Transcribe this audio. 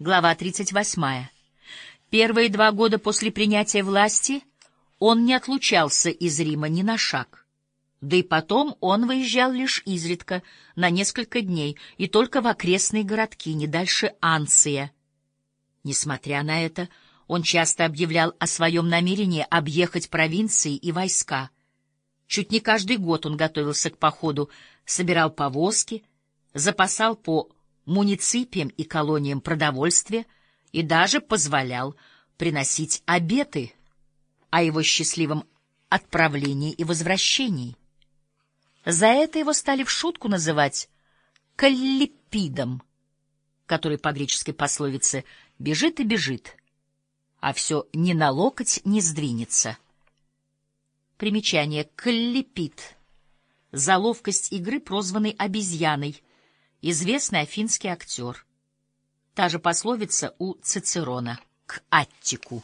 Глава 38. Первые два года после принятия власти он не отлучался из Рима ни на шаг. Да и потом он выезжал лишь изредка, на несколько дней, и только в окрестные городки, не дальше Анция. Несмотря на это, он часто объявлял о своем намерении объехать провинции и войска. Чуть не каждый год он готовился к походу, собирал повозки, запасал по муниципиям и колониям продовольствие и даже позволял приносить обеты о его счастливом отправлении и возвращении. За это его стали в шутку называть «каллипидом», который по греческой пословице «бежит и бежит», а все ни на локоть не сдвинется. Примечание «каллипид» — за ловкость игры, прозванный обезьяной, известный афинский актер. Та же пословица у Цицерона «к Аттику».